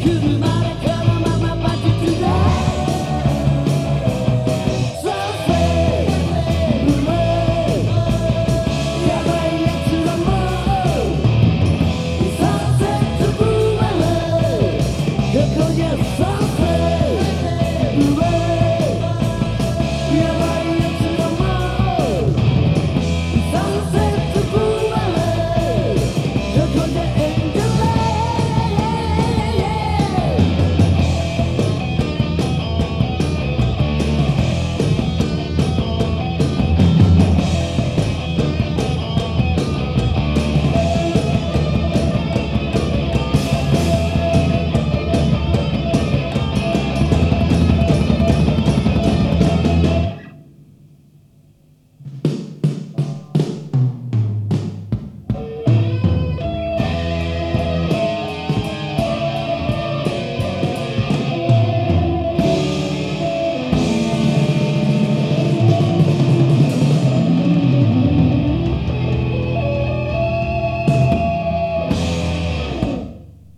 車